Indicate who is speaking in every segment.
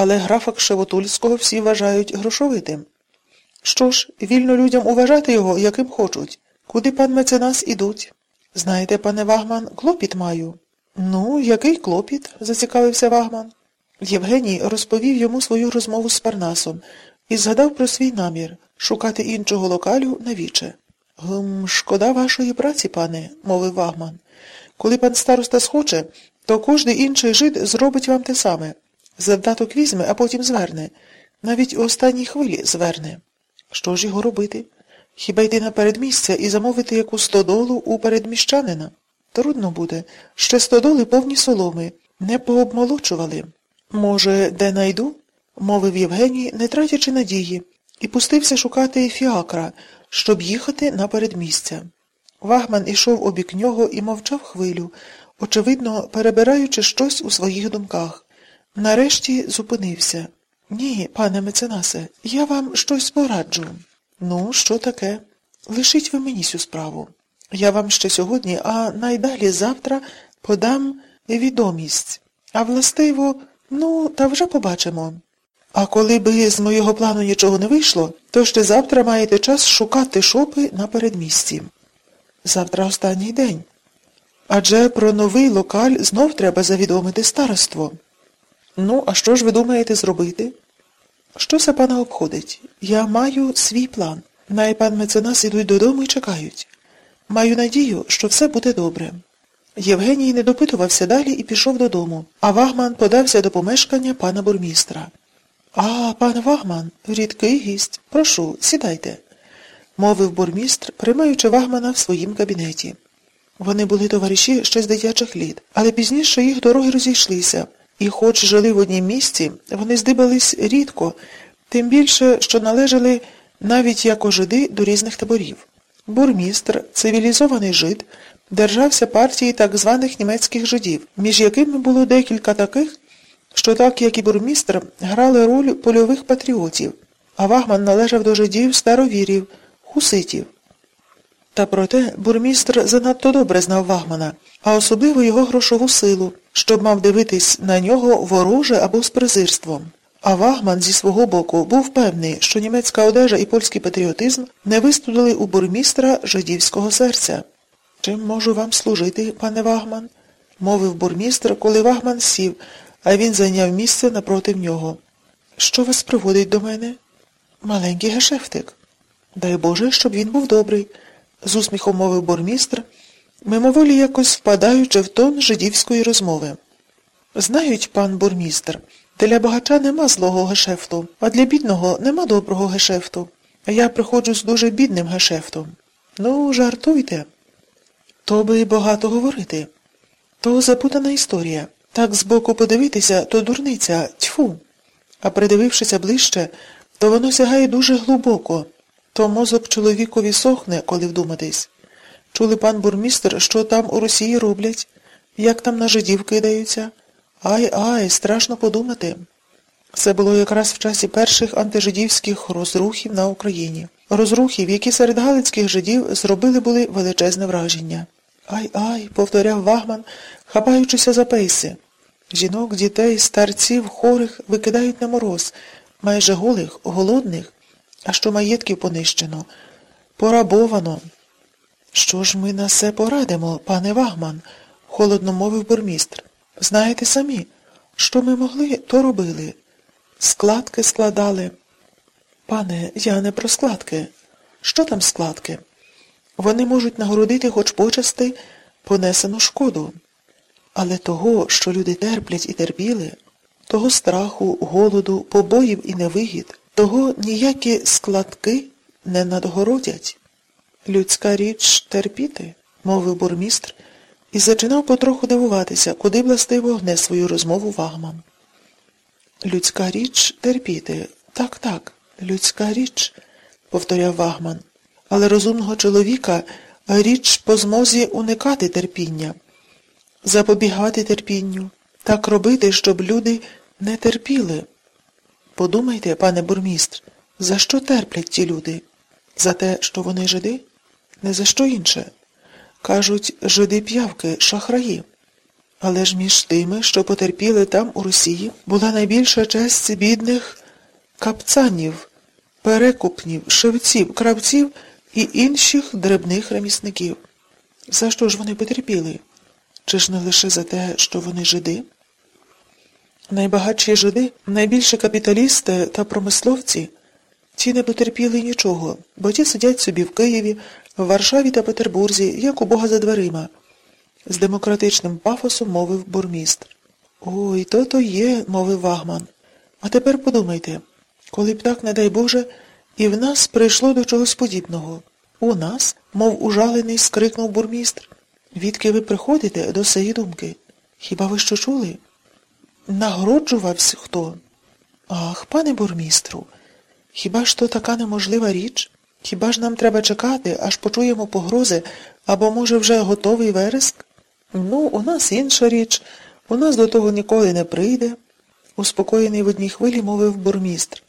Speaker 1: але графа Кшевотульського всі вважають грошовитим. Що ж, вільно людям уважати його, яким хочуть. Куди пан меценас ідуть? Знаєте, пане Вагман, клопіт маю. Ну, який клопіт? зацікавився Вагман. Євгеній розповів йому свою розмову з Парнасом і згадав про свій намір шукати іншого локалю навіче. Гм, шкода вашої праці, пане, мовив Вагман. Коли пан староста схоче, то кожний інший жид зробить вам те саме. Завдаток візьме, а потім зверне. Навіть у останній хвилі зверне. Що ж його робити? Хіба йти на передмістя і замовити яку стодолу у передміщанина? Трудно буде. Ще стодоли повні соломи. Не пообмолочували. Може, де найду? мовив Євгеній, не тратячи надії, і пустився шукати фіакра, щоб їхати на передмістя. Вагман ішов обік нього і мовчав хвилю, очевидно, перебираючи щось у своїх думках. Нарешті зупинився. Ні, пане меценасе, я вам щось пораджу. Ну, що таке? Лишіть ви мені цю справу. Я вам ще сьогодні, а найдалі завтра подам відомість. А властиво, ну, та вже побачимо. А коли би з моєго плану нічого не вийшло, то ще завтра маєте час шукати шопи на передмісті. Завтра останній день. Адже про новий локаль знов треба завідомити староство. Ну, а що ж ви думаєте зробити? Що це пана обходить? Я маю свій план. Най пан меценас ідуть додому і чекають. Маю надію, що все буде добре. Євгеній не допитувався далі і пішов додому, а Вагман подався до помешкання пана бурмістра. А, пан Вагман, рідкий гість. Прошу, сідайте, мовив бурмістр, приймаючи Вагмана в своїм кабінеті. Вони були товариші ще з дитячих літ, але пізніше їх дороги розійшлися, і хоч жили в однім місці, вони здибались рідко, тим більше, що належали навіть як ожиди до різних таборів. Бурмістр, цивілізований жид, держався партії так званих німецьких жидів, між якими було декілька таких, що так, як і бурмістр, грали роль польових патріотів, а Вагман належав до жидів старовірів, хуситів. Та проте бурмістр занадто добре знав Вагмана, а особливо його грошову силу, щоб мав дивитись на нього вороже або з презирством. А Вагман зі свого боку був певний, що німецька одежа і польський патріотизм не вистудили у бурмістра жидівського серця. Чим можу вам служити, пане Вагман? мовив бурмістр, коли Вагман сів, а він зайняв місце напроти нього. Що вас приводить до мене? Маленький гешефтик. Дай Боже, щоб він був добрий, з усміхом мовив бурмістр, мимоволі якось впадаючи в тон жидівської розмови. Знають, пан бурмістр, для багача нема злого гешефту, а для бідного нема доброго гешефту. Я приходжу з дуже бідним гешефтом. Ну, жартуйте. То би багато говорити. То запутана історія. Так збоку подивитися, то дурниця, тьфу. А придивившися ближче, то воно сягає дуже глибоко. То мозок чоловікові сохне, коли вдуматись. Чули пан бурмістр, що там у Росії роблять, як там на жидів кидаються. Ай ай, страшно подумати. Це було якраз в часі перших антижидівських розрухів на Україні. Розрухів, які серед галицьких жидів зробили були величезне враження. Ай ай, повторяв Вагман, хапаючися за пейси. Жінок, дітей, старців, хорих викидають на мороз, майже голих, голодних, а що маєтків понищено, порабовано. Що ж ми на все порадимо, пане Вагман? холодно мовив бурмістр. Знаєте самі, що ми могли, то робили. Складки складали. Пане, я не про складки. Що там складки? Вони можуть нагородити хоч почасти понесену шкоду. Але того, що люди терплять і терпіли, того страху, голоду, побоїв і невигід, того ніякі складки не надгородять. Людська річ терпіти, мовив бурмістр, і зачинав потроху дивуватися, куди властиво гне свою розмову Вагман. Людська річ терпіти. Так, так, людська річ, повторяв Вагман. Але розумного чоловіка річ по змозі уникати терпіння, запобігати терпінню, так робити, щоб люди не терпіли. Подумайте, пане бурмістр, за що терплять ті люди? За те, що вони жиди? Не за що інше. Кажуть, жиди п'явки, шахраї. Але ж між тими, що потерпіли там у Росії, була найбільша честь бідних капцанів, перекупнів, шевців, кравців і інших дрібних ремісників. За що ж вони потерпіли? Чи ж не лише за те, що вони жиди? Найбагатші жиди, найбільші капіталісти та промисловці, ті не потерпіли нічого, бо ті сидять собі в Києві, в Варшаві та Петербурзі, як у Бога за дверима. З демократичним пафосом мовив бурмістр. Ой, то-то є, мовив Вагман. А тепер подумайте, коли б так, не дай Боже, і в нас прийшло до чогось подібного. У нас, мов ужалений, скрикнув бурмістр. Відки ви приходите до сеї думки? Хіба ви що чули? Нагороджувався хто? Ах, пане бурмістру, хіба ж то така неможлива річ? Хіба ж нам треба чекати, аж почуємо погрози, або, може, вже готовий вереск? Ну, у нас інша річ, у нас до того ніколи не прийде, успокоєний в одній хвилі мовив бурмістр.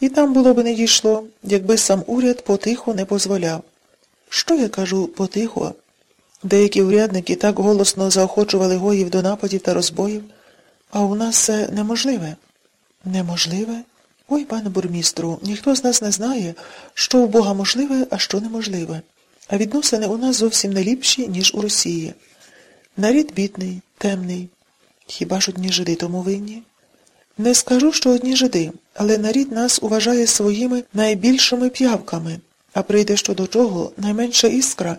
Speaker 1: І там було б не дійшло, якби сам уряд потихо не дозволяв. Що я кажу потихо? Деякі урядники так голосно заохочували гоїв до нападів та розбоїв, а у нас це неможливе. Неможливе? Ой, пане бурмістру, ніхто з нас не знає, що у Бога можливе, а що неможливе. А відносини у нас зовсім не ліпші, ніж у Росії. Нарід бідний, темний. Хіба ж одні жиди тому винні? Не скажу, що одні жиди, але нарід нас уважає своїми найбільшими п'явками, а прийде що до чого найменша іскра,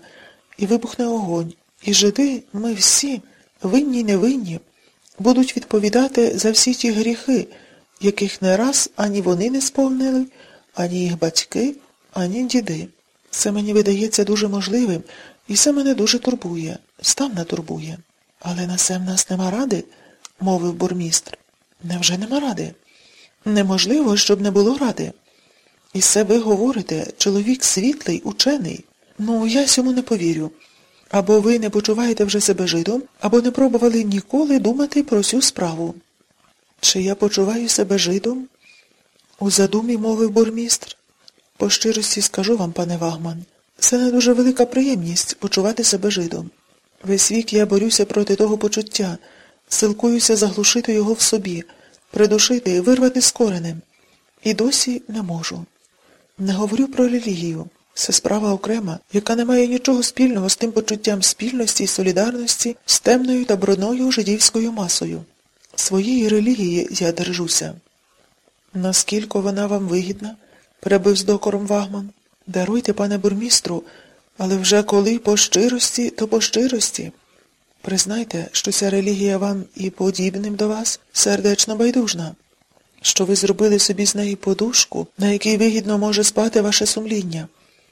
Speaker 1: і вибухне огонь. І жиди, ми всі, винні й невинні, будуть відповідати за всі ті гріхи, яких не раз ані вони не сповнили, ані їх батьки, ані діди. Це мені видається дуже можливим, і це мене дуже турбує, став не турбує. Але на це в нас нема ради, мовив бурмістр. Невже нема ради? Неможливо, щоб не було ради. І це ви говорите, чоловік світлий, учений. Ну, я сьому не повірю. Або ви не почуваєте вже себе жидом, або не пробували ніколи думати про цю справу. Чи я почуваю себе жидом? У задумі мовив бурмістр. По щирості скажу вам, пане Вагман, це не дуже велика приємність почувати себе жидом. Весь вік я борюся проти того почуття, силкуюся заглушити його в собі, придушити вирвати з коренем. І досі не можу. Не говорю про релігію. Це справа окрема, яка не має нічого спільного з тим почуттям спільності і солідарності з темною та брудною жидівською масою. Своєї релігії я держуся. Наскільки вона вам вигідна? перебив з докором Вагман. Даруйте, пане бурмістру, але вже коли по щирості, то по щирості. Признайте, що ця релігія вам і подібним до вас сердечно байдужна, що ви зробили собі з неї подушку, на якій вигідно може спати ваше сумління.